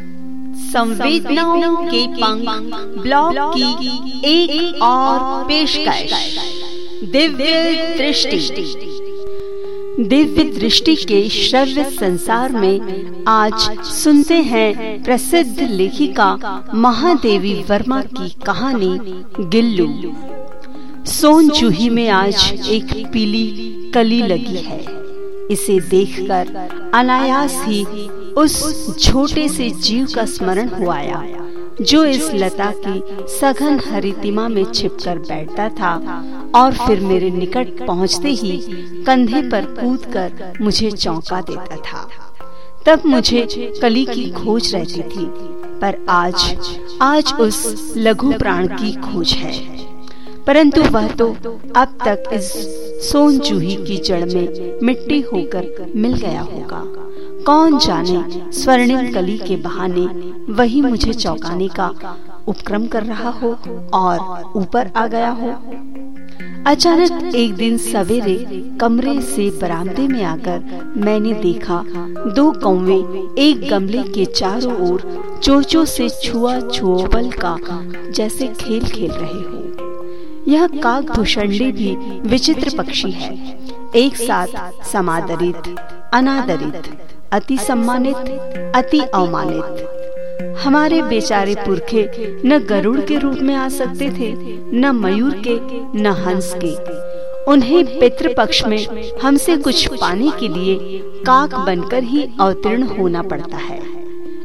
संवेदनाओं के पंख, ब्लॉग की एक एक और पेशकश। दिव्य दृष्टि। दिव्य दृष्टि के श्रव्य संसार में आज सुनते हैं प्रसिद्ध लेखिका महादेवी वर्मा की कहानी, गिल्लू। सोन जूही में आज एक पीली कली लगी है। इसे देखकर अनायास ही उस छोटे से जीव का स्मरण हुआ आया, जो इस लता की सघन हरितिमा में छिपकर बैठता था और फिर मेरे निकट पहुँचते ही कंधे पर कूदकर मुझे चौंका देता था। तब मुझे कली की खोज रहती थी, पर आज आज उस लघु प्राण की खोज है। परंतु वह तो अब तक इस सोन चूही की जड़ में मिट्टी होकर मिल गया होगा। कौन जाने स्वर्णिम कली के बहाने वही मुझे चौंकाने का उपक्रम कर रहा हो और ऊपर आ गया हो। अचानक एक दिन सवेरे कमरे से बरामदे में आकर मैंने देखा दो कौवे एक गमले के चारों ओर चोचो से छुआ छुओबल का जैसे खेल खेल रहे हो। यह काग भूषणी भी विचित्र पक्षी है, एक साथ समादरित, अनादरित। अति सम्मानित, अति अवमानित। हमारे बेचारे पुरखे न गरुड़ के रूप में आ सकते थे, न मयूर के, न हंस के। उन्हें पितृ पक्ष में हमसे कुछ पाने के लिए काक बनकर ही अवतीर्ण होना पड़ता है।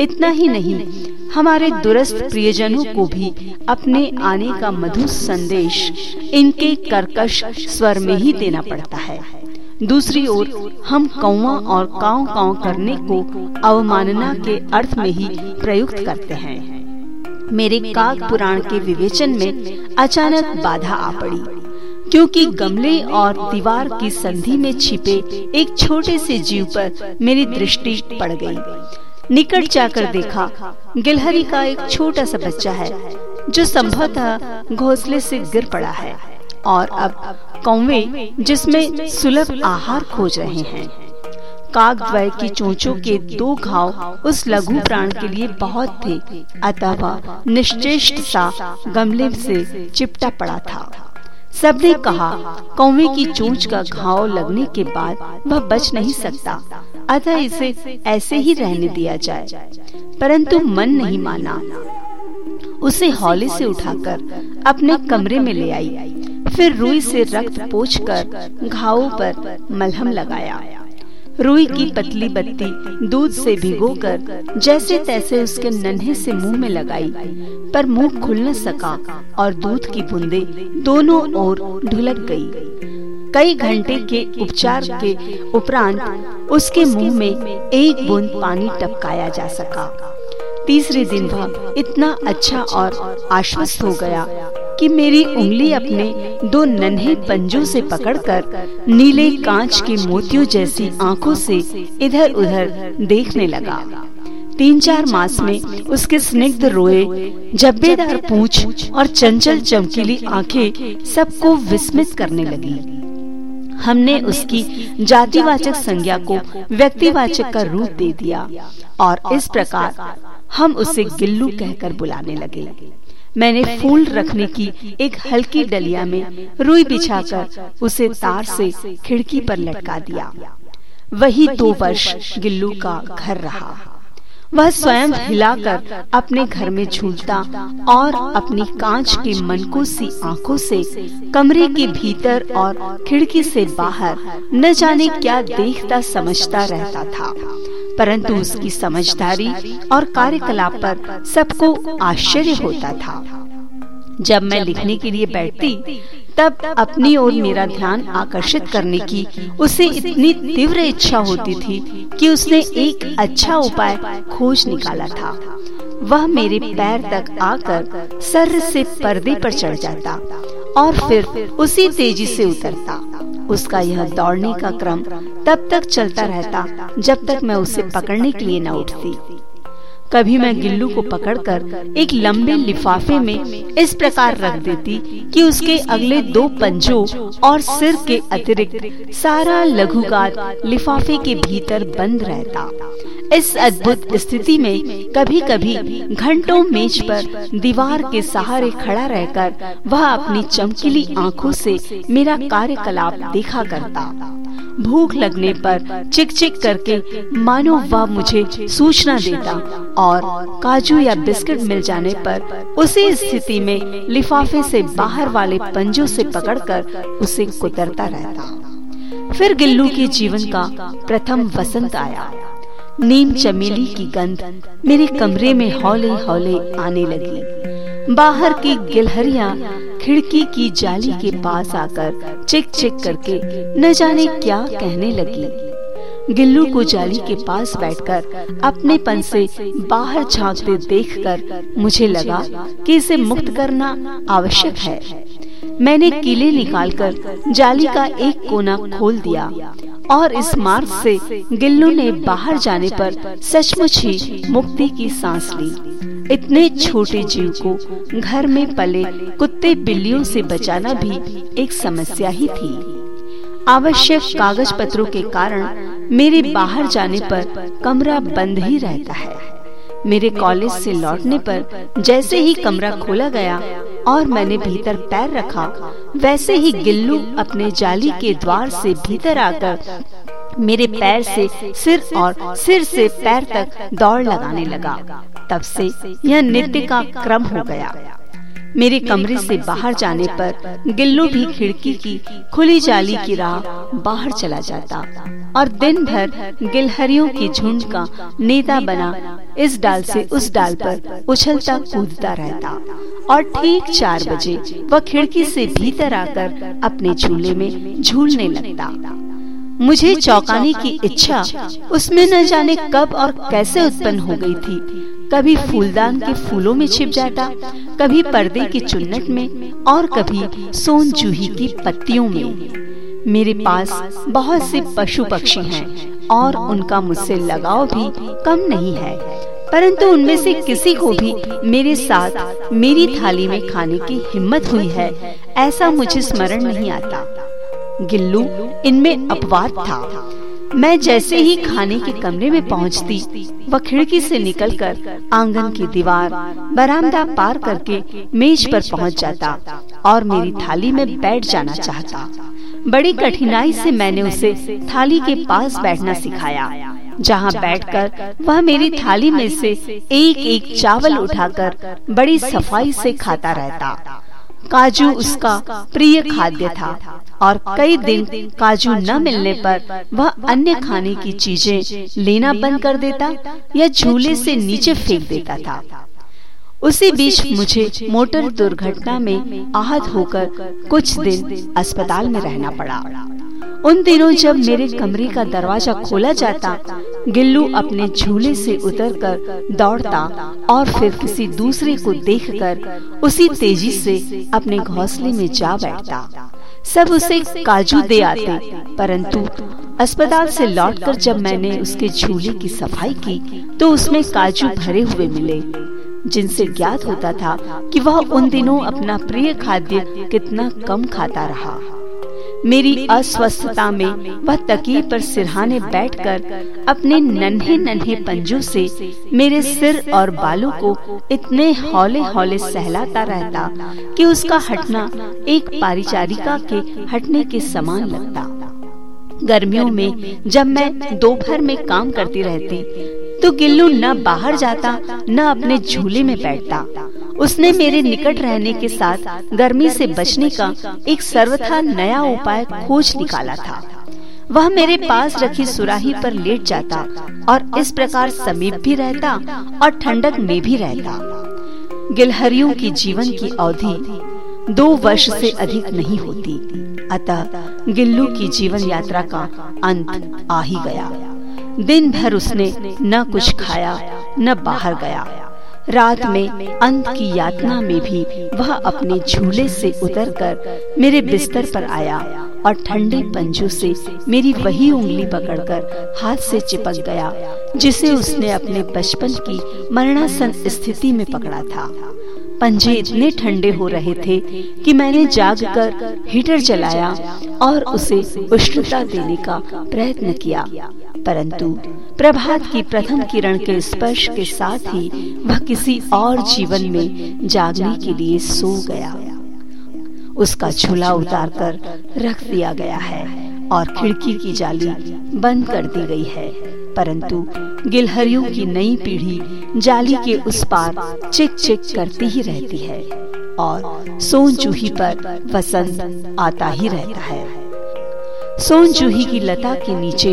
इतना ही नहीं, हमारे दुरस्त प्रियजनों को भी अपने आने का मधुर संदेश इनके कर्कश स्वर में ही देना पड़ता है। दूसरी ओर, हम कौवा और काव काव करने को अवमानना के अर्थ में ही प्रयुक्त करते हैं मेरे काक पुराण के विवेचन में अचानक बाधा आ पड़ी, क्योंकि गमले और दीवार की संधि में छिपे एक छोटे से जीव पर मेरी दृष्टि पड़ गई। निकट जाकर देखा, गिलहरी का एक छोटा सा बच्चा है, जो संभवतः घोंसले से गिर पड़ा है और अब कौवे, जिसमें सुलभ आहार खोज रहे हैं। काग द्वय की चोचों के दो घाव उस लघु प्राण के लिए बहुत थे। अतः वह निश्चेष्ट सा गमले से चिपटा पड़ा था। सबने कहा, कौवे की चोंच का घाव लगने के बाद वह बच नहीं सकता। अतः इसे ऐसे ही रहने दिया जाए। परंतु मन नहीं माना। उसे हौले से उठाकर अपने कमरे में ले आई। फिर रुई से रक्त पोछ कर घावों पर मलहम लगाया रुई की पतली बत्ती दूध से भिगोकर जैसे तैसे उसके नन्हे से मुँह में लगाई, पर मुँह खुल न सका और दूध की बूंदे दोनों ओर ढुलक गई। कई घंटे के उपचार के उपरांत उसके मुँह में एक बूंद पानी टपकाया जा सका तीसरे दिन वह इतना अच्छा और आश्वस्त हो गया कि मेरी उंगली अपने दो नन्हे पंजों से पकड़कर नीले कांच के मोतियों जैसी आँखों से इधर उधर देखने लगा। तीन चार मास में उसके स्निग्ध रोए, जब्बेदार पूछ और चंचल चमकीली आँखें सबको विस्मित करने लगी। हमने उसकी जातिवाचक संज्ञा को व्यक्तिवाचक का रूप दे दिया और इस प्रकार हम उसे गिल्लू कहकर बुलाने लगे। मैंने फूल रखने की एक हल्की डलिया में रुई बिछाकर उसे तार से खिड़की पर लटका दिया। वही दो वर्ष गिल्लू का घर रहा। वह स्वयं हिलाकर अपने घर में झूलता और अपनी कांच के मनको सी आँखों से कमरे के भीतर और खिड़की से बाहर न जाने क्या देखता समझता रहता था। परंतु उसकी समझदारी और कार्यकलाप पर सबको आश्चर्य होता था। जब मैं लिखने के लिए बैठती, तब अपनी ओर मेरा ध्यान आकर्षित करने की उसे इतनी तीव्र इच्छा होती थी कि उसने एक अच्छा उपाय खोज निकाला था। वह मेरे पैर तक आकर सर से पर्दे पर चढ़ जाता और फिर उसी तेज़ी से उतरता। उसका यह दौड़ने का क्रम तब तक चलता रहता जब तक मैं उसे पकड़ने के लिए न उठती। कभी मैं गिल्लू को पकड़कर एक लंबे लिफाफे में इस प्रकार रख देती कि उसके अगले दो पंजों और सिर के अतिरिक्त सारा लघुगात लिफाफे के भीतर बंद रहता। इस अद्भुत स्थिति में कभी कभी घंटों मेज पर दीवार के सहारे खड़ा रहकर वह अपनी चमकीली आँखों से मेरा कार्यकलाप देखा करता। भूख लगने पर चिक चिक करके मानो वह मुझे सूचना देता और काजू या बिस्किट मिल जाने पर उसी स्थिति में लिफाफे से बाहर वाले पंजों से पकड़कर उसे कुतरता रहता। फिर गिल्लू के जीवन का प्रथम वसंत आया। नीम चमेली की गंध मेरे कमरे में हौले हौले आने लगी। बाहर की गिलहरिया खिड़की की जाली के पास आकर चिक चिक करके न जाने क्या कहने लगी। गिल्लू को जाली के पास बैठकर अपने पन से बाहर झांकते देखकर मुझे लगा कि इसे मुक्त करना आवश्यक है। मैंने कीले निकालकर जाली का एक कोना खोल दिया। और इस मार्ग से गिल्लू ने बाहर जाने पर सचमुच ही मुक्ति की सांस ली। इतने छोटे जीव को घर में पले कुत्ते बिल्लियों से बचाना भी एक समस्या ही थी। आवश्यक कागज़ पत्रों के कारण मेरे बाहर जाने पर कमरा बंद ही रहता है। मेरे कॉलेज से लौटने पर जैसे ही कमरा खोला गया और मैंने भीतर पैर रखा। वैसे ही गिल्लू अपने जाली के द्वार से भीतर आकर मेरे पैर से सिर और सिर से पैर तक दौड़ लगाने लगा। तब से यह नृत्य का क्रम हो गया। मेरे कमरे से बाहर जाने पर गिल्लू भी खिड़की की खुली जाली की राह बाहर चला जाता और दिन भर गिलहरियों की झुंड का नेता बना इस डाल से उस डाल पर उछलता कूदता रहता और ठीक चार बजे वह खिड़की से भीतर आकर अपने झूले में झूलने लगता। मुझे चौंकाने की इच्छा उसमें न जाने कब और कैसे उत्पन्न हो गई थी। कभी फूलदान के फूलों में छिप जाता, कभी पर्दे की चुन्नट में, और कभी सोन जूही की पत्तियों में। मेरे पास बहुत से पशु पक्षी हैं, और उनका मुझसे लगाव भी कम नहीं है, परंतु उनमें से किसी को भी मेरे साथ मेरी थाली में खाने की हिम्मत हुई है, ऐसा मुझे स्मरण नहीं आता। गिल्लू, इनमें अपवाद था। मैं जैसे ही खाने के कमरे में पहुँचती, वह खिड़की से निकलकर आँगन की दीवार बरामदा पार करके मेज पर पहुँच जाता और मेरी थाली में बैठ जाना चाहता। बड़ी कठिनाई से मैंने उसे थाली के पास बैठना सिखाया जहाँ बैठकर वह मेरी थाली में से एक एक चावल उठाकर बड़ी सफ़ाई से खाता रहता। काजू उसका प्रिय खाद्य था और कई दिन काजू न मिलने पर वह अन्य खाने की चीज़ें लेना बंद कर देता या झूले से नीचे फेंक देता था। उसी बीच मुझे मोटर दुर्घटना में आहत होकर कुछ दिन अस्पताल में रहना पड़ा। उन दिनों जब मेरे कमरे का दरवाज़ा खोला जाता गिल्लू अपने झूले से उतरकर दौड़ता और फिर किसी दूसरे को देखकर उसी तेज़ी से अपने घोंसले में जा बैठता। सब उसे काजू दे आते, परंतु अस्पताल से लौटकर जब मैंने उसके झूले की सफ़ाई की तो उसमें काजू भरे हुए मिले, जिनसे ज्ञात होता था कि वह उन दिनों अपना प्रिय खाद्य कितना कम खाता रहा। मेरी अस्वस्थता में वह तकी पर सिरहाने बैठकर अपने नन्हे नन्हे पंजों से मेरे सिर और बालों को इतने हौले हौले सहलाता रहता कि उसका हटना एक पारिचारिका के हटने के समान लगता। गर्मियों में जब मैं दोपहर में काम करती रहती तो गिल्लू न बाहर जाता, न अपने झूले में बैठता। उसने मेरे निकट रहने के साथ गर्मी से बचने का एक सर्वथा नया उपाय खोज निकाला था। वह मेरे पास रखी सुराही पर लेट जाता और इस प्रकार समीप भी रहता और ठंडक में भी रहता। गिलहरियों की जीवन की अवधि दो वर्ष से अधिक नहीं होती। अतः गिल्लू की जीवन यात्रा का अंत आ ही गया। दिन भर उसने न कुछ खाया, न बाहर गया। रात में अंत की यातना में भी वह अपने झूले से उतरकर मेरे बिस्तर पर आया और ठंडे पंजों से मेरी वही उंगली पकड़कर हाथ से चिपक गया, जिसे उसने अपने बचपन की मरणासन स्थिति में पकड़ा था। पंजे इतने ठंडे हो रहे थे कि मैंने जागकर हीटर चलाया और उसे उष्णता देने का प्रयत्न किया, परंतु प्रभात की प्रथम किरण के स्पर्श के साथ ही वह किसी और जीवन में जागने के लिए सो गया। उसका झूला उतारकर रख दिया गया है और खिड़की की जाली बंद कर दी गई है। परंतु गिलहरियों की नई पीढ़ी जाली के उस पार चिक चिक करती ही रहती है और सोन चूही पर वसंत आता ही रहता है। सोन जूही की लता के नीचे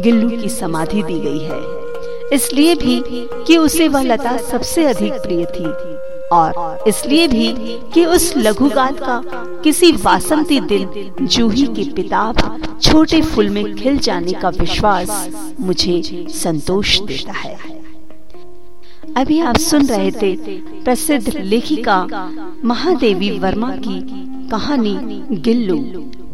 गिल्लू की समाधि दी गई है। इसलिए भी कि उसे वह लता सबसे अधिक प्रिय थी और इसलिए भी कि उस लघुगात का किसी वासंती दिन जूही के पिताब छोटे फूल में खिल जाने का विश्वास मुझे संतोष देता है। अभी आप सुन रहे थे प्रसिद्ध लेखिका महादेवी वर्मा की कहानी गिल्लू।